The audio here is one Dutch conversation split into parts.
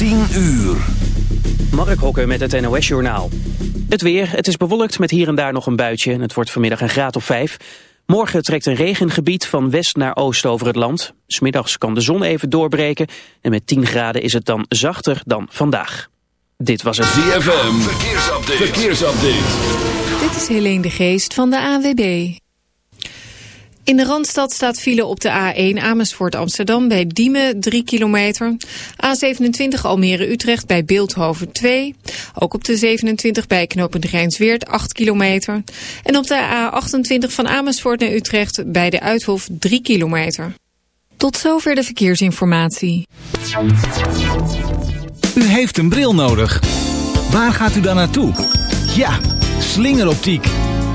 10 uur. Mark Hokker met het NOS Journaal. Het weer, het is bewolkt met hier en daar nog een buitje en het wordt vanmiddag een graad of 5. Morgen trekt een regengebied van west naar oost over het land. Smiddags kan de zon even doorbreken en met 10 graden is het dan zachter dan vandaag. Dit was het ZFM, verkeersupdate. verkeersupdate. Dit is Helene de Geest van de AWB. In de Randstad staat file op de A1 Amersfoort Amsterdam bij Diemen 3 kilometer. A27 Almere Utrecht bij Beeldhoven 2. Ook op de 27 bij knooppunt Rijnsweert 8 kilometer. En op de A28 van Amersfoort naar Utrecht bij de Uithof 3 kilometer. Tot zover de verkeersinformatie. U heeft een bril nodig. Waar gaat u dan naartoe? Ja, slingeroptiek.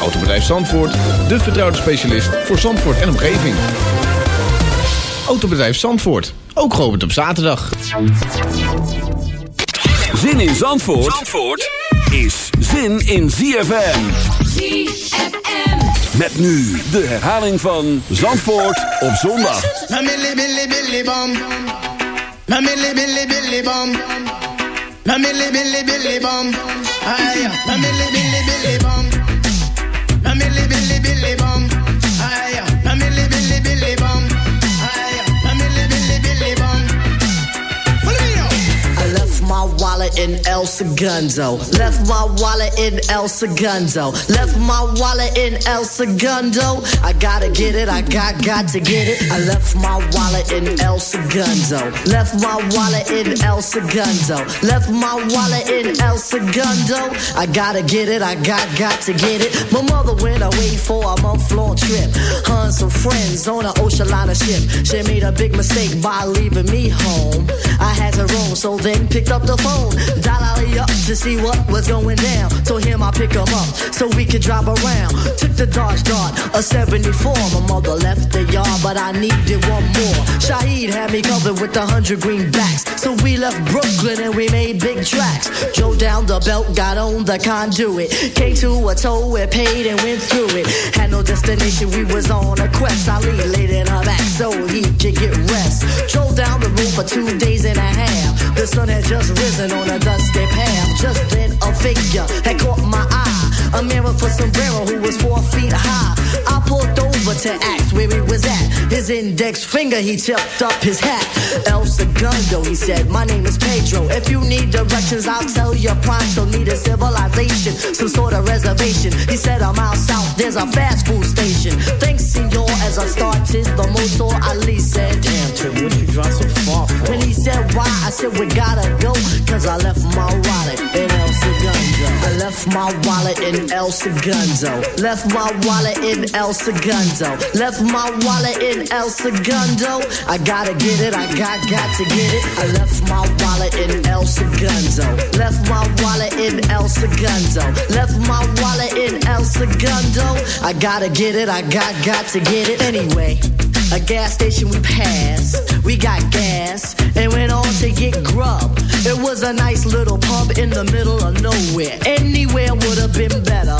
Autobedrijf Zandvoort, de vertrouwde specialist voor Zandvoort en omgeving. Autobedrijf Zandvoort, ook geopend op zaterdag. Zin in Zandvoort, Zandvoort is zin in ZFM. ZFM. Met nu de herhaling van Zandvoort op zondag. Billy billy milli billy billy milli billy billy billy billy bum. Wallet in El Segundo. Left my wallet in El Segundo. Left my wallet in El Segundo. I gotta get it, I got got to get it. I left my wallet in El Segundo. Left my wallet in El Segundo. Left my wallet in El Segundo. I gotta get it, I got got to get it. My mother went away for a month long trip. And some friends on an ocean liner ship. She made a big mistake by leaving me home. I had to roam, so then picked up the phone. Ali up to see what was going down. Told him I'd pick him up so we could drive around. Took the Dodge Dart, a 74. My mother left the yard, but I needed one more. Shaheed had me covered with a hundred greenbacks. So we left Brooklyn and we made big tracks. Drove down the belt, got on the conduit. Came to a toll, we paid and went through it. Had no destination, we was on a quest. Ali laid in her back so he could get rest. Drove down the road for two days and a half. The sun had just risen on a dusty path. Just then a figure had caught my eye. A with a sombrero who was four feet high. I pulled over to ask where he was at. His index finger, he tipped up his hat. El Segundo, he said, my name is Pedro. If you need directions, I'll tell you pronto. Need a civilization, some sort of reservation. He said, I'm out south, there's a fast food station. Thanks, senor, as I started the motor, Ali said, Damn, Tim, what you drive so far for? When he said, why, I said, we gotta go. Cause I left my wallet in El Segundo. I left my wallet in El Segundo. Left my wallet in El Segundo. Left my wallet in El Segundo. I gotta get it, I got, got to get it. I left my wallet in El Segundo. Left my wallet in El Segundo. Left my wallet in El Segundo. I gotta get it, I got, got to get it. Anyway, a gas station we passed. We got gas and went on to get grub. It was a nice little pub in the middle of nowhere. Anywhere would have been better.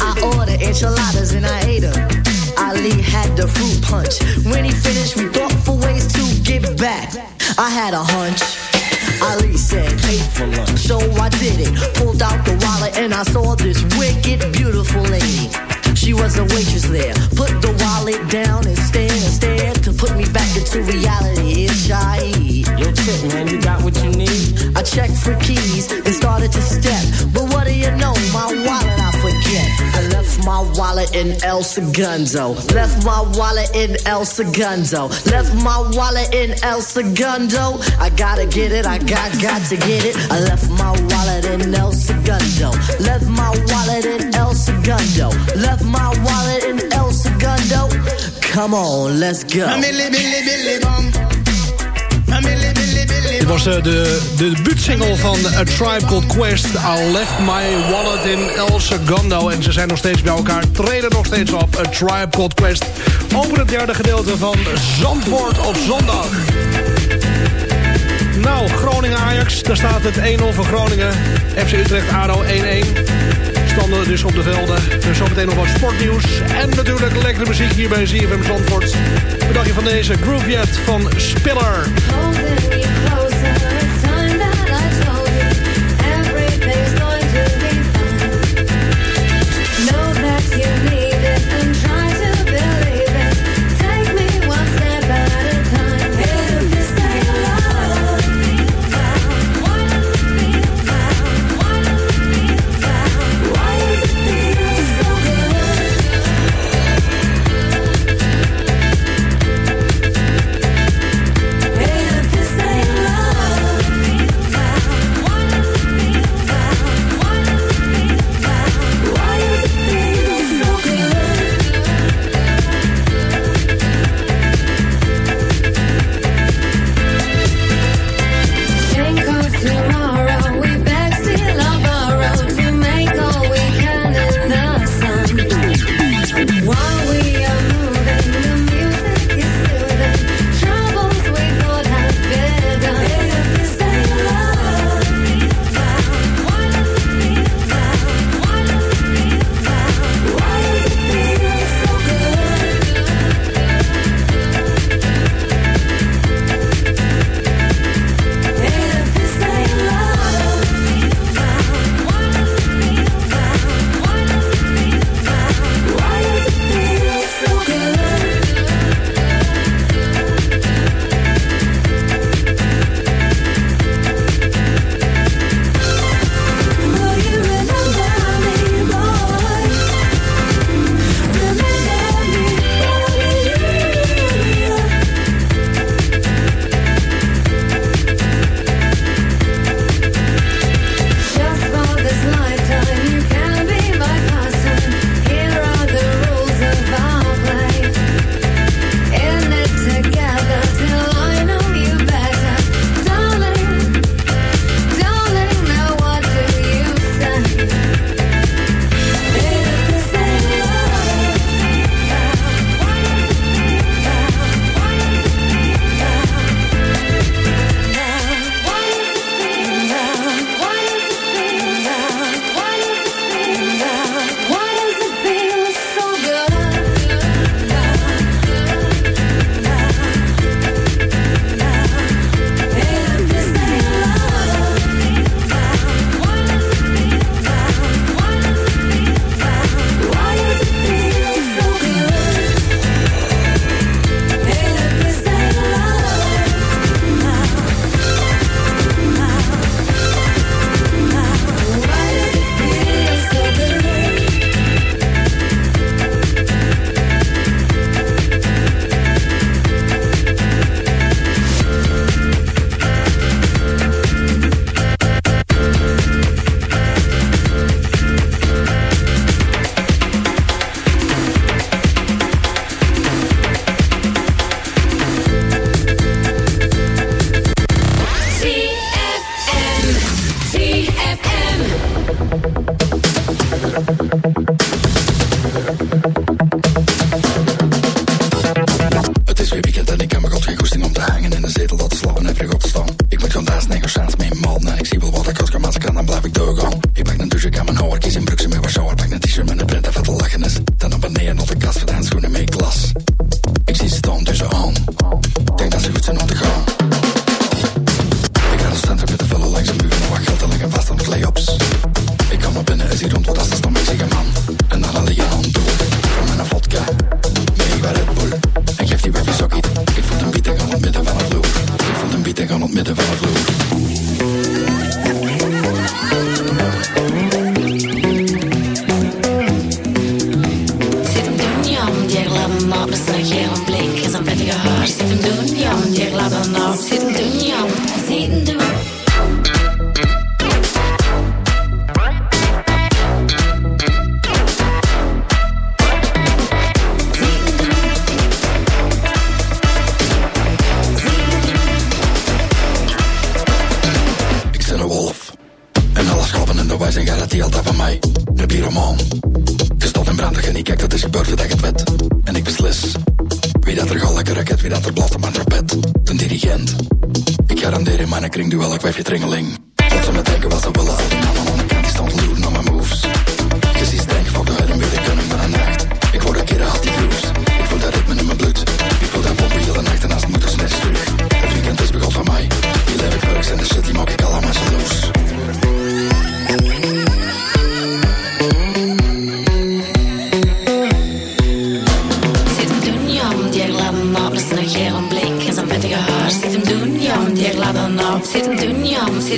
I ordered enchiladas and I ate them. Ali had the fruit punch. When he finished, we thought for ways to get back. I had a hunch. Ali said, pay for lunch. So I did it. Pulled out the wallet and I saw this wicked, beautiful lady. She was a waitress there. Put the wallet down and stared and stared to put me back into reality. It's shy. Yo, Tip, man, you got what you need? I checked for keys and started to step. But what do you know? My wallet I left my wallet in El Segundo. Left my wallet in El Segundo. Left my wallet in El Segundo. I gotta get it, I got, got to get it. I left my wallet in El Segundo. Left my wallet in El Segundo. Left my wallet in El Segundo. Come on, let's go. Dit was uh, de, de debuutsingle van A Tribe Called Quest. I left my wallet in El Segundo. En ze zijn nog steeds bij elkaar. Treden nog steeds op. A Tribe Called Quest. Over het derde gedeelte van Zandvoort op zondag. Nou, Groningen-Ajax. Daar staat het 1-0 voor Groningen. FC Utrecht-ADO 1-1 standen dus op de velden. Dus zometeen nog wat sportnieuws. En natuurlijk lekkere muziek hier bij ZFM Zandvoort. Bedacht je van deze Groovejet van Spiller. Garandeer in mijn kring duel, ik wijf je tringeling.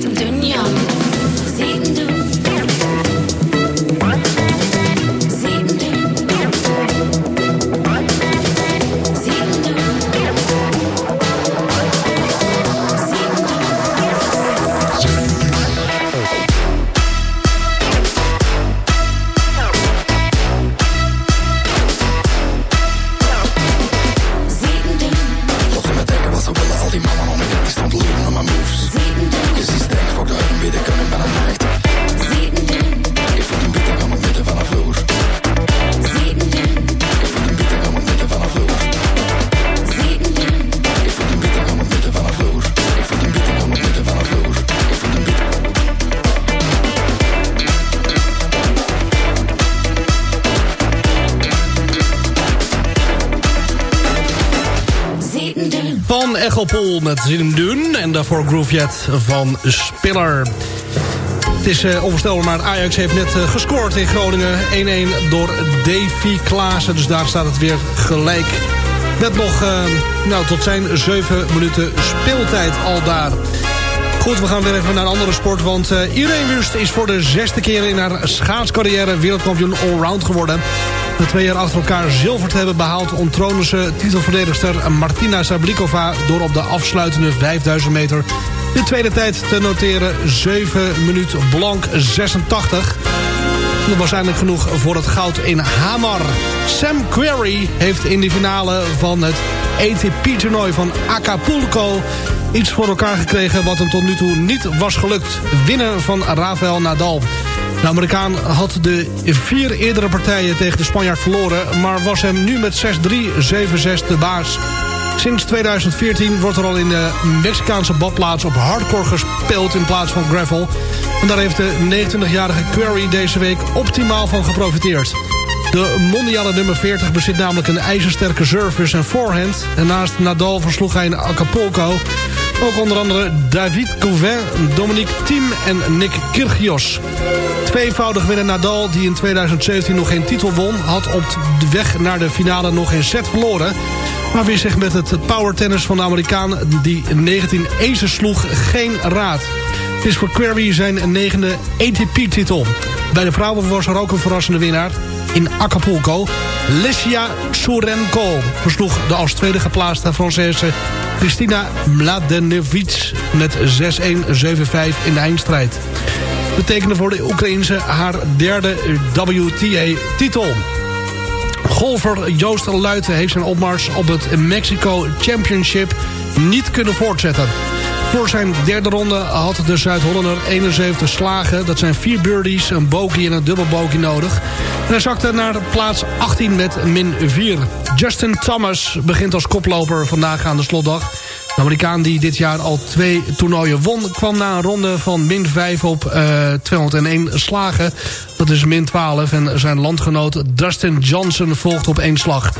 Ja, Hem doen. En daarvoor Groovejet van Spiller. Het is uh, maar Ajax heeft net eh, gescoord in Groningen. 1-1 door Davy Klaassen. Dus daar staat het weer gelijk. Met nog eh, nou, tot zijn 7 minuten speeltijd al daar. Goed, we gaan weer even naar een andere sport. Want uh, Irene Wust is voor de zesde keer in haar schaatscarrière wereldkampioen allround geworden. Na twee jaar achter elkaar zilver te hebben behaald... ontroonde ze titelverdedigster Martina Sablikova... door op de afsluitende 5000 meter de tweede tijd te noteren. 7 minuten blank 86. Dat was genoeg voor het goud in Hamar. Sam Querrey heeft in de finale van het ATP-toernooi van Acapulco... iets voor elkaar gekregen wat hem tot nu toe niet was gelukt. Winnen van Rafael Nadal. De Amerikaan had de vier eerdere partijen tegen de Spanjaard verloren... maar was hem nu met 6-3, 7-6 de baas. Sinds 2014 wordt er al in de Mexicaanse badplaats op hardcore gespeeld in plaats van gravel. En daar heeft de 29-jarige Query deze week optimaal van geprofiteerd. De mondiale nummer 40 bezit namelijk een ijzersterke service en forehand. En naast Nadal versloeg hij in Acapulco ook onder andere David Couvin, Dominique Thiem en Nick Kyrgios. Tweevoudig winnaar Nadal, die in 2017 nog geen titel won... had op de weg naar de finale nog geen set verloren... maar wist zich met het powertennis van de Amerikaan... die 19 aces sloeg, geen raad. Het is voor Query zijn negende ATP-titel. Bij de vrouwen was er ook een verrassende winnaar in Acapulco. Lesia Surenko versloeg de als tweede geplaatste Française Christina Mladenovic met 6-1, 7-5 in de eindstrijd. Betekende voor de Oekraïnse haar derde WTA-titel. Golfer Joost Luiten heeft zijn opmars op het Mexico Championship niet kunnen voortzetten. Voor zijn derde ronde had de Zuid-Hollander 71 slagen. Dat zijn vier birdies, een bogey en een dubbel bogey nodig. En hij zakte naar plaats 18 met min 4. Justin Thomas begint als koploper vandaag aan de slotdag. De Amerikaan die dit jaar al twee toernooien won... kwam na een ronde van min 5 op uh, 201 slagen. Dat is min 12. En zijn landgenoot Dustin Johnson volgt op één slag.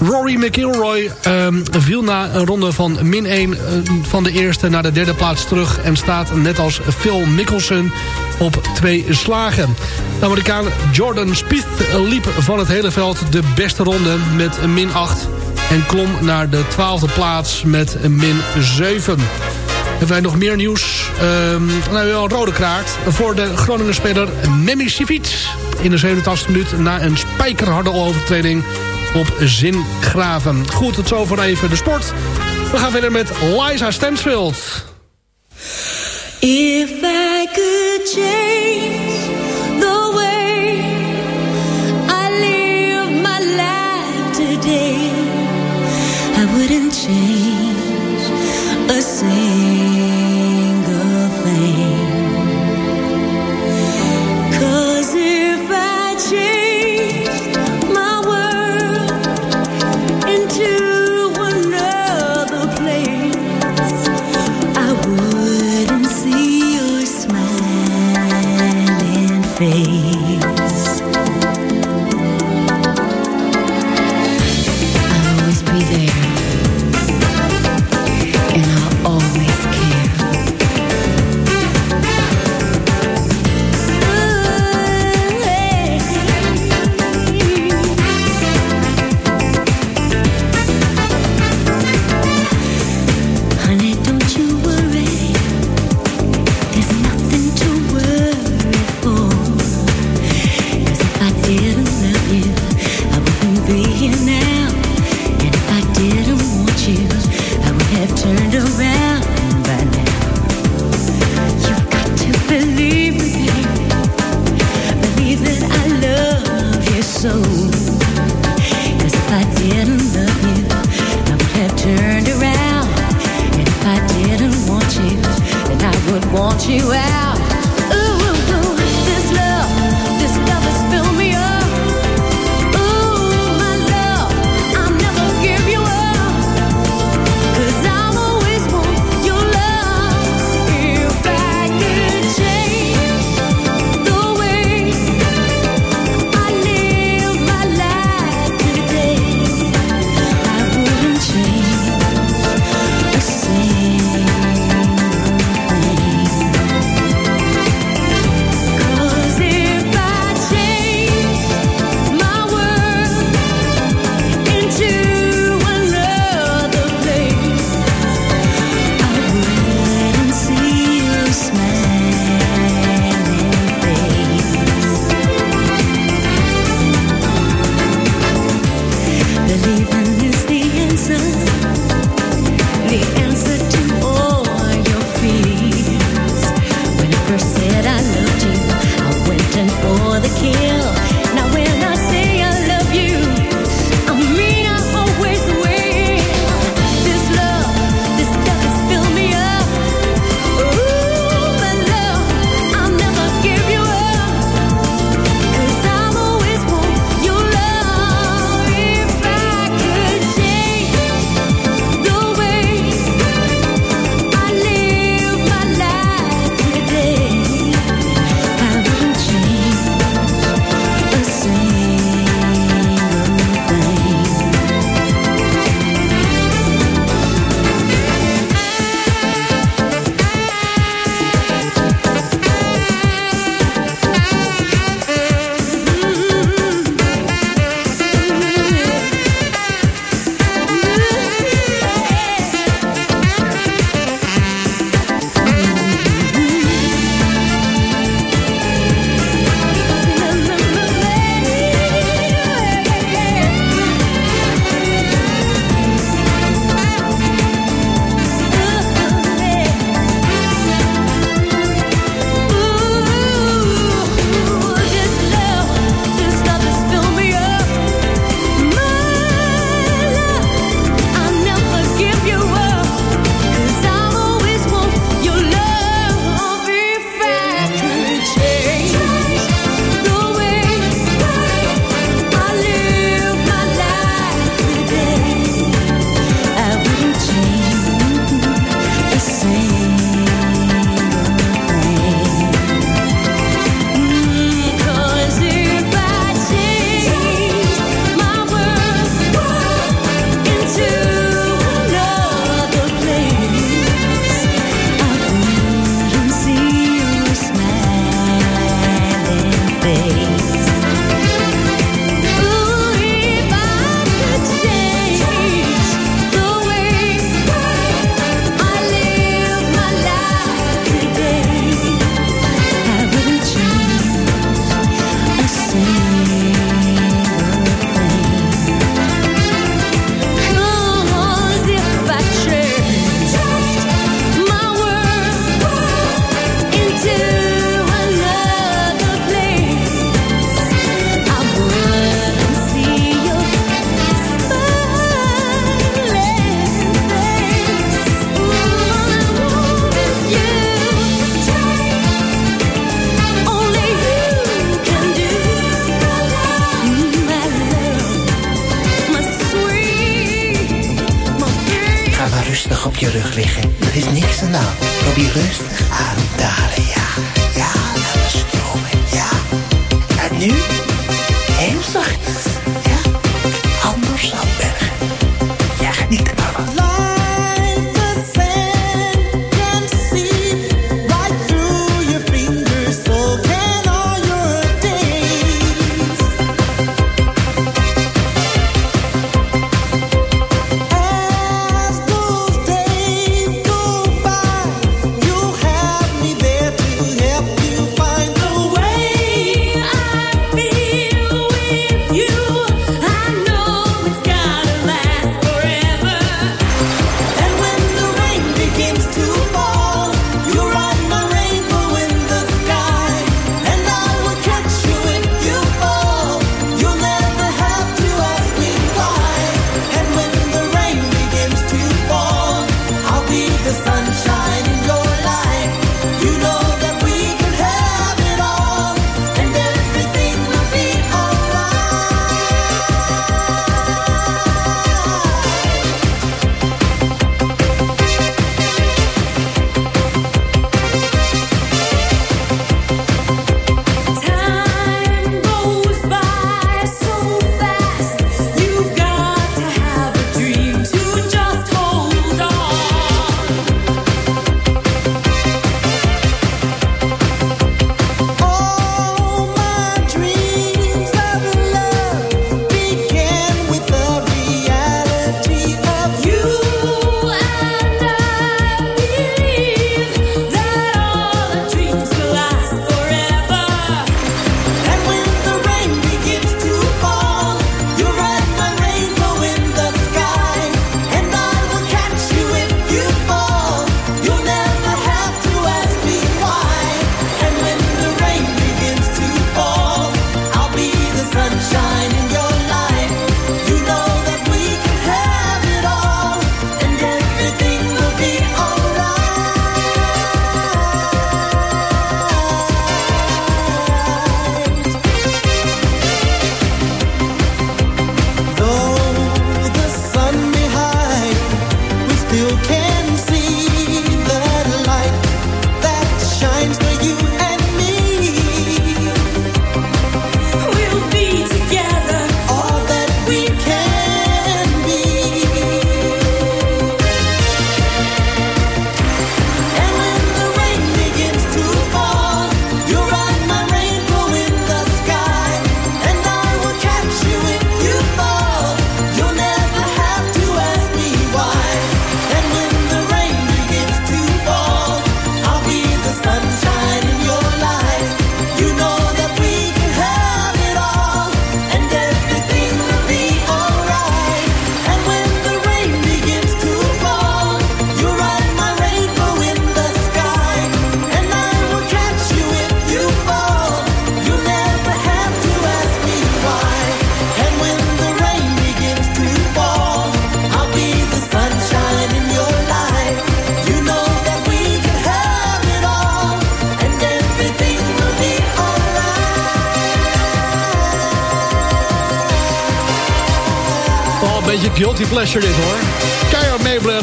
Rory McIlroy uh, viel na een ronde van min 1 uh, van de eerste naar de derde plaats terug... en staat net als Phil Mickelson op twee slagen. De Amerikaan Jordan Spieth liep van het hele veld de beste ronde met min 8 en klom naar de twaalfde plaats met een min 7. Hebben wij nog meer nieuws? Um, nou, wel een rode kaart voor de Groningen speler Memmi Sivic. In de 87e minuut na een spijkerharde overtreding op Zingraven. Goed, tot zover even de sport. We gaan verder met Liza Stansfield. If I could change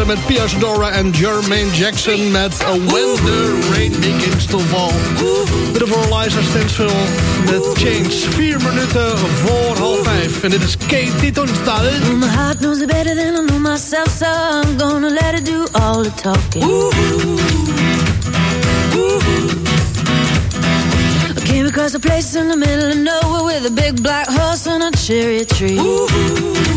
met Pia Zadora en Jermaine Jackson met When the Rain Begins to Fall. Dit voor Liza Stansfield met Change. Vier minuten voor half vijf. En dit is Katie Tunstall. My heart knows it better than I know myself, so I'm gonna let it do all the talking. I came across a place in the middle of nowhere with a big black horse and a cherry tree.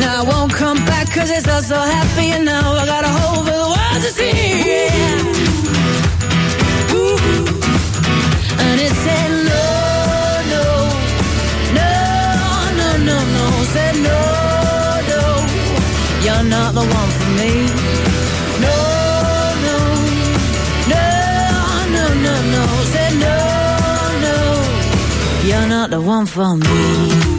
Now I won't come back cause it's so happy now I got a for the world to see. And it said no, no, no, no, no, no. Said no, no, you're not the one for me. No, no, no, no, no, no. Said no, no, you're not the one for me.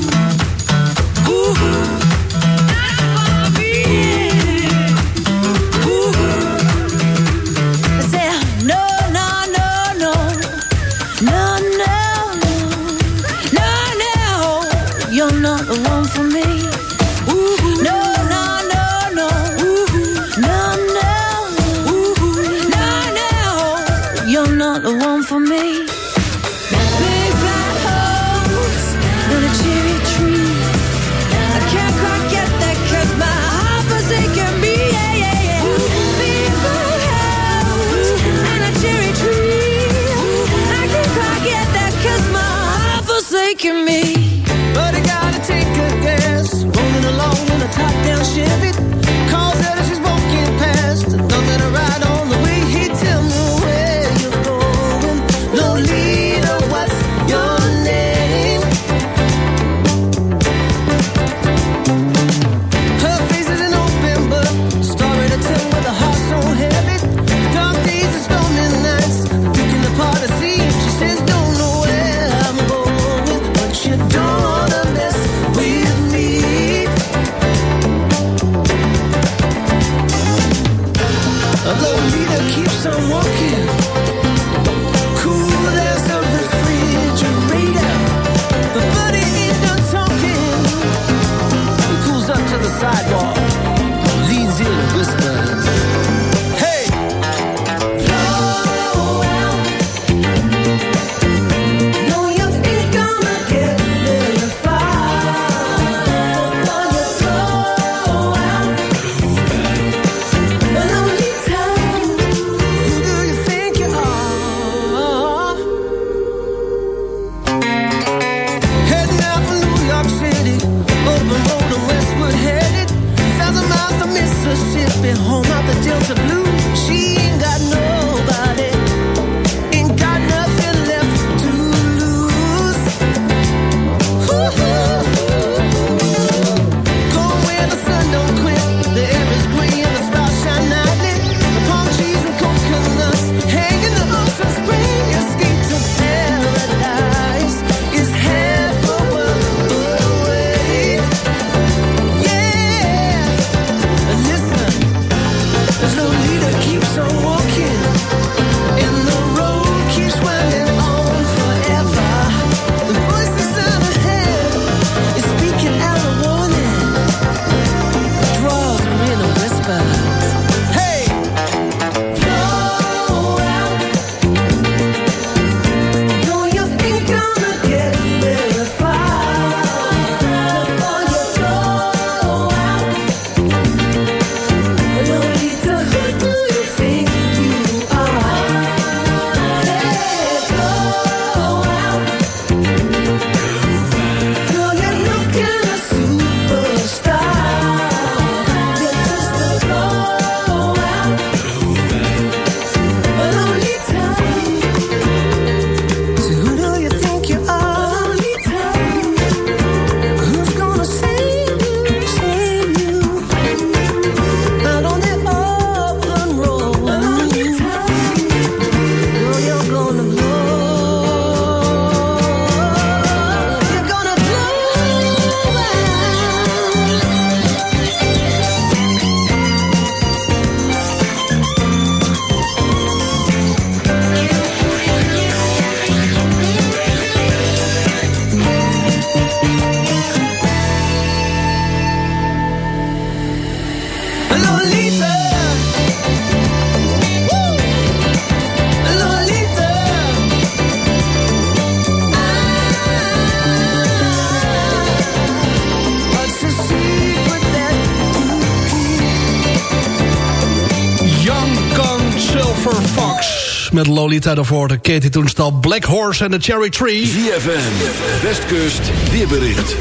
Met Lolita daarvoor. De Katie Toenstal, Black Horse en de Cherry Tree. ZFM, Westkust, weerbericht.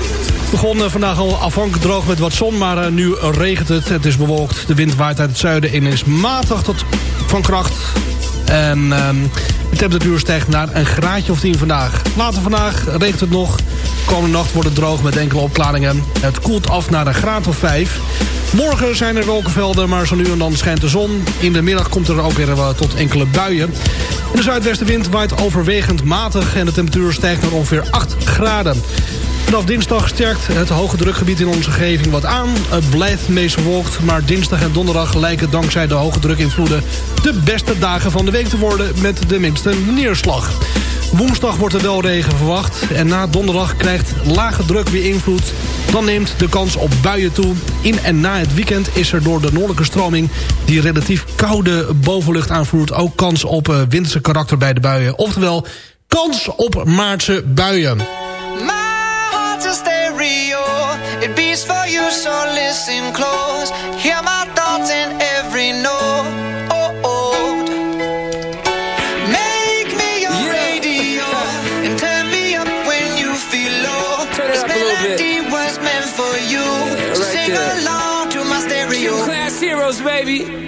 begon eh, vandaag al afhankelijk droog met wat zon, maar eh, nu regent het. Het is bewolkt, de wind waait uit het zuiden en is matig tot van kracht. En ehm, de temperatuur stijgt naar een graadje of 10 vandaag. Later vandaag regent het nog. Komende nacht wordt het droog met enkele opklaringen. Het koelt af naar een graad of 5. Morgen zijn er wolkenvelden, maar zo nu en dan schijnt de zon. In de middag komt er ook weer tot enkele buien. En de zuidwestenwind waait overwegend matig... en de temperatuur stijgt naar ongeveer 8 graden. Vanaf dinsdag sterkt het hoge drukgebied in onze omgeving wat aan. Het blijft meest bewolkt, maar dinsdag en donderdag lijken dankzij de hoge drukinvloeden de beste dagen van de week te worden met de minste neerslag. Woensdag wordt er wel regen verwacht en na donderdag krijgt lage druk weer invloed. Dan neemt de kans op buien toe. In en na het weekend is er door de noordelijke stroming die relatief koude bovenlucht aanvoert ook kans op uh, winterse karakter bij de buien. Oftewel kans op maartse buien. Heroes, baby.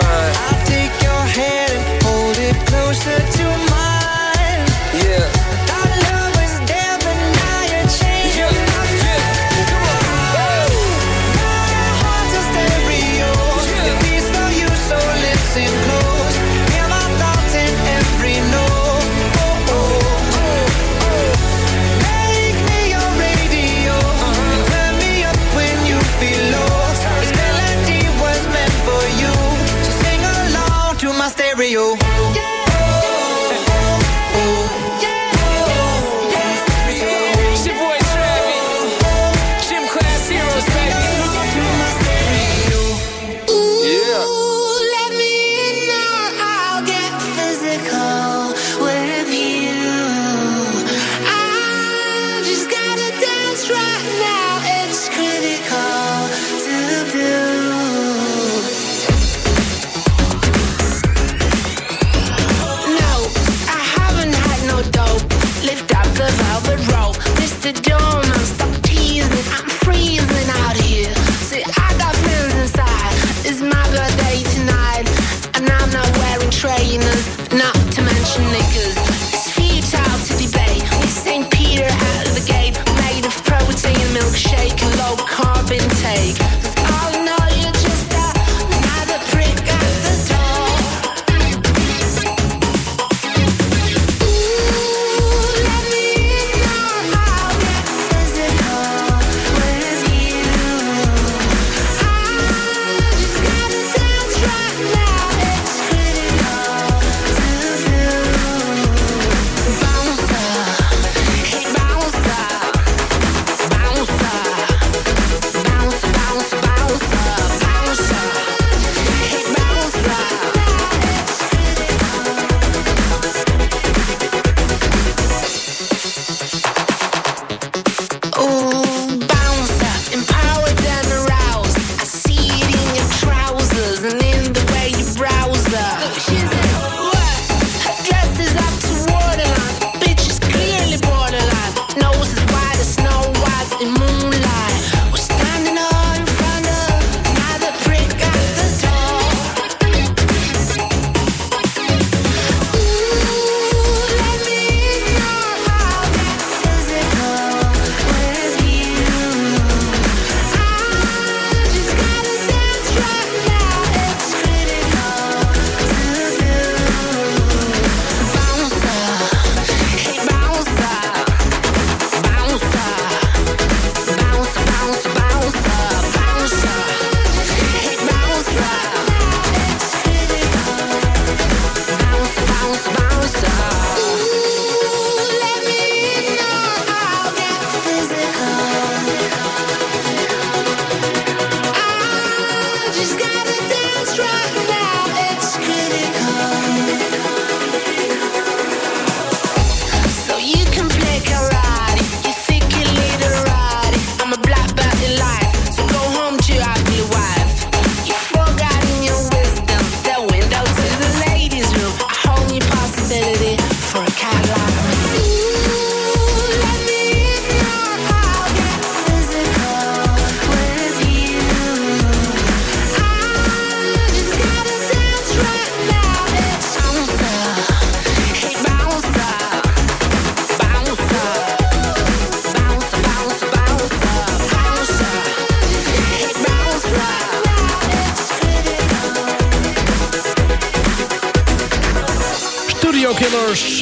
fine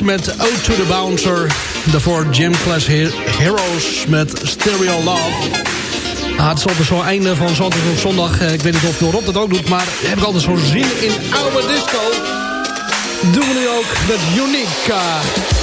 met O to the Bouncer. Daarvoor Gym Class Heroes met Stereo Love. Ah, het is altijd zo'n einde van zondag op zondag. Eh, ik weet niet of Rob dat ook doet, maar heb ik altijd zo zin in oude disco. Doen we nu ook met Unique.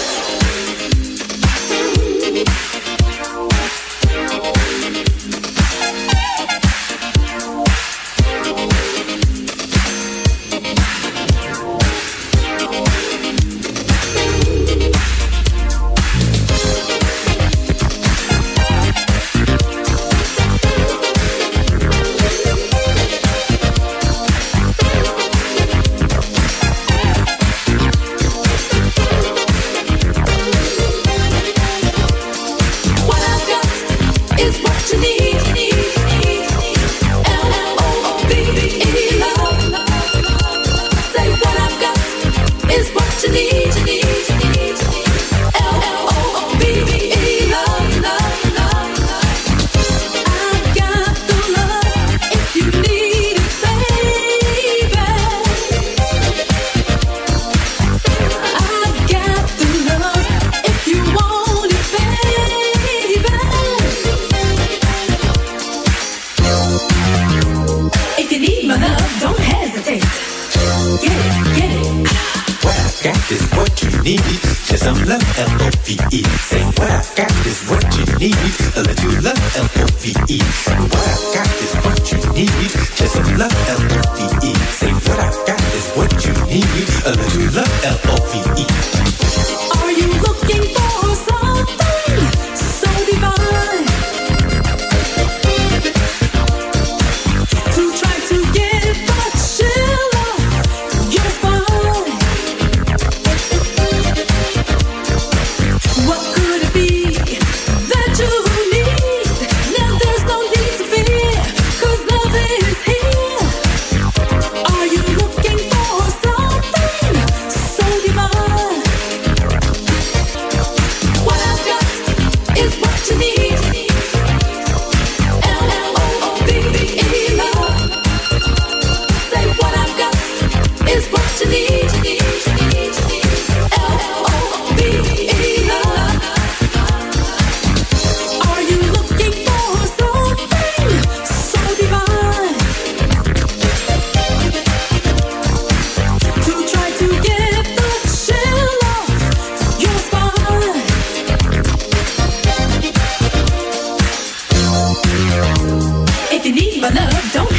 my love, don't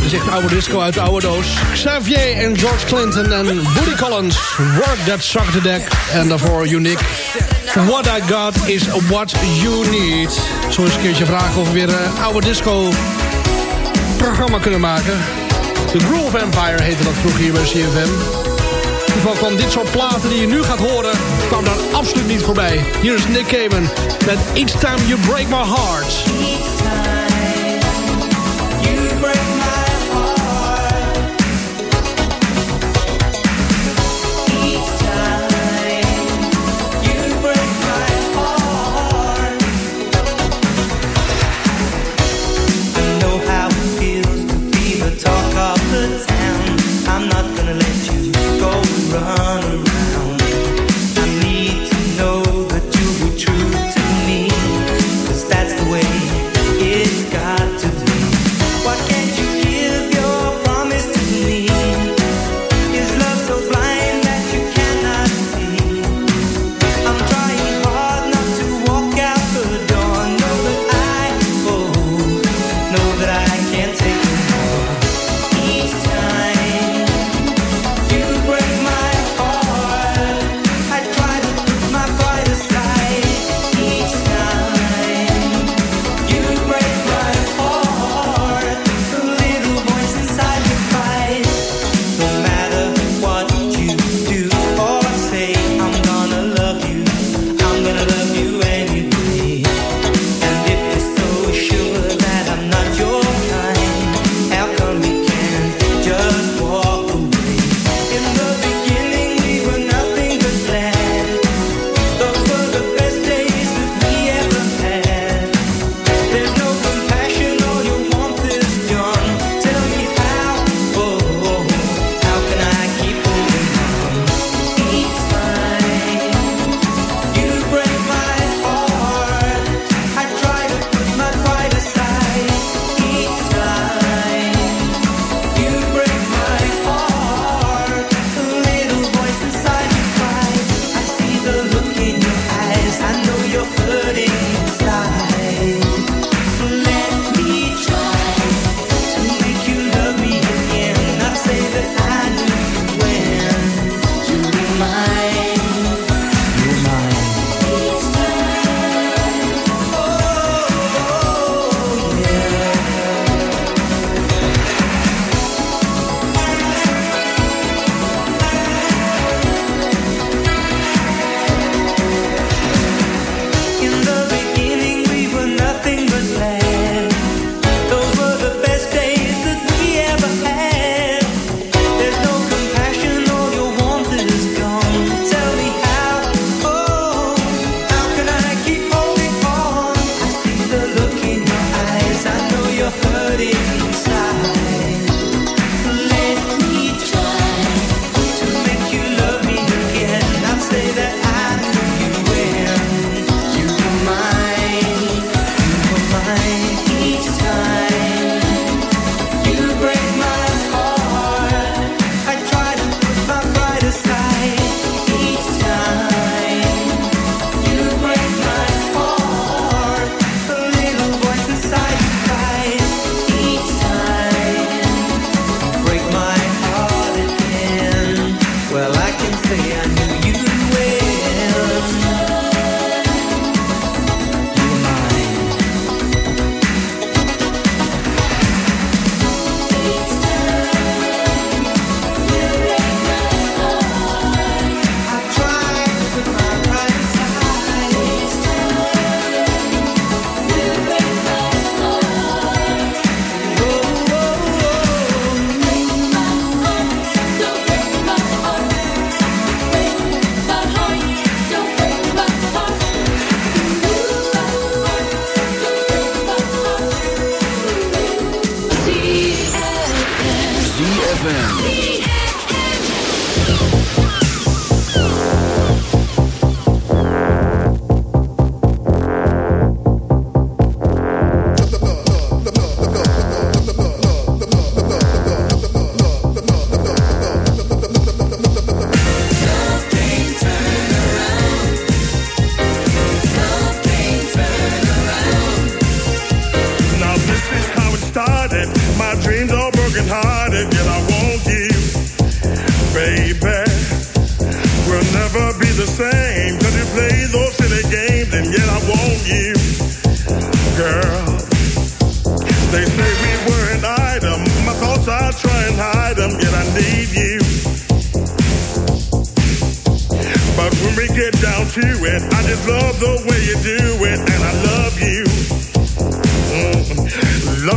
dit is echt oude disco uit de oude doos. Xavier en George Clinton en Woody Collins. Work That Suck the Deck. En daarvoor Unique. What I got is what you need. Zo eens een keertje vragen of we weer een oude disco programma kunnen maken. The Groove Empire heette dat vroeger hier bij CFM. Kwam dit soort platen die je nu gaat horen... kwam daar absoluut niet voorbij. Hier is Nick Cayman met Each Time You Break My Heart.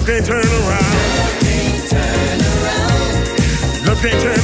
can't turn around. Love can't turn around. Love can't turn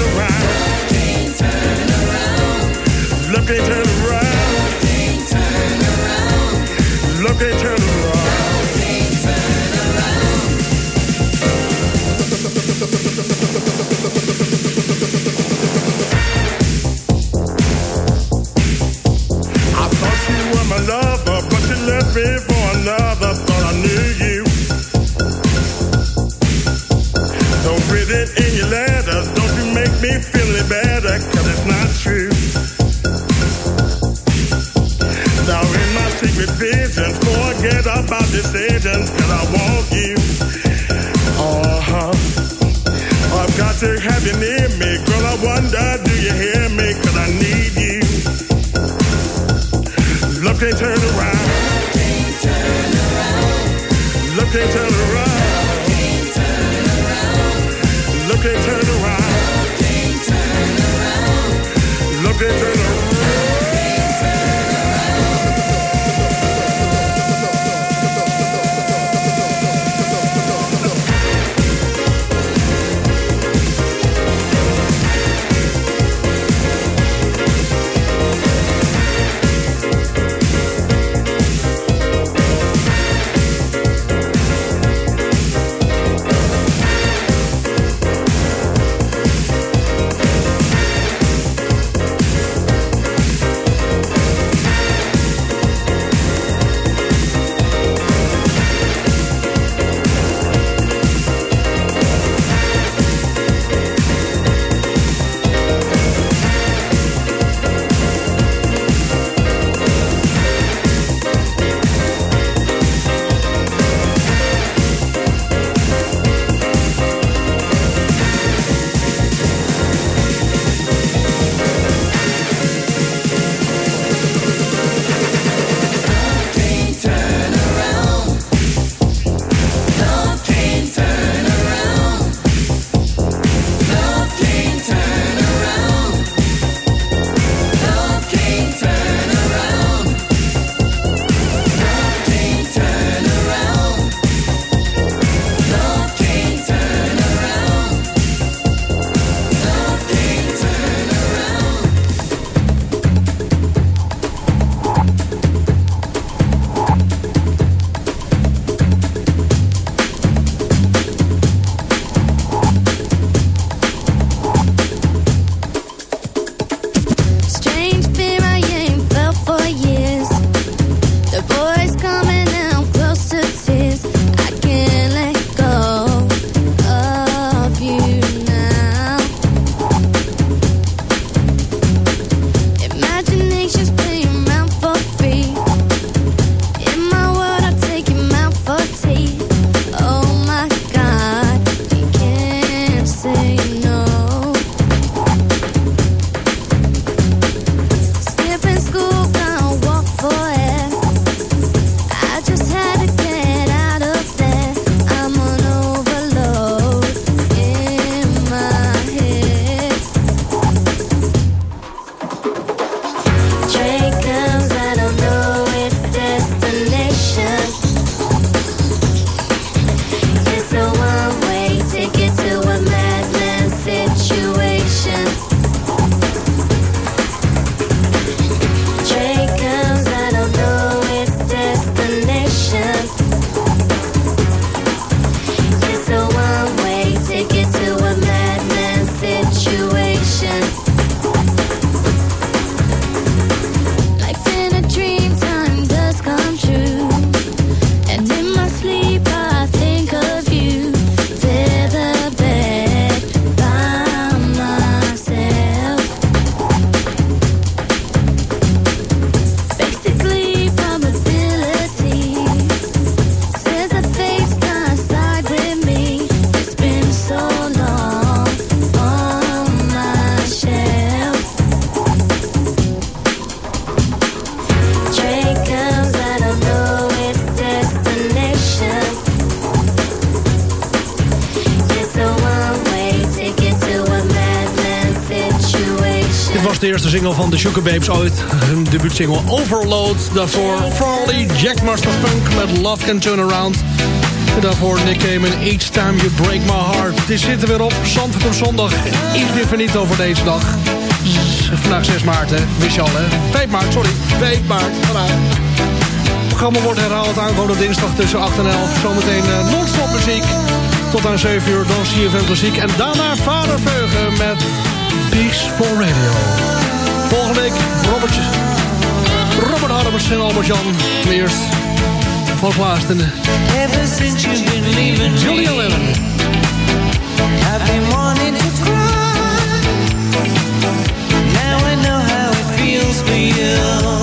single van de Sugar Babes ooit. Hun debuutsingle Overload. Daarvoor Farley, Jack Master Punk met Love Can Turn Around. En daarvoor Nick Cayman, Each Time You Break My Heart. Het zit er weer op, Zandvoort op zondag. Iets niet over deze dag. Vandaag 6 maart, hè? Je al, hè? 5 maart, sorry. 5 maart, vandaag. Het programma wordt herhaald aankomende dinsdag tussen 8 en 11. Zometeen uh, non-stop muziek. Tot aan 7 uur dan CFM Klassiek. En daarna Vader Veugen met Peaceful Radio. Volgende week Robert, Robert Harmers en Albert Jan. Maar eerst van Klaas en Ever since you've been leaving Julia Lennon. I've been wanting to cry. Now I know how it feels for you.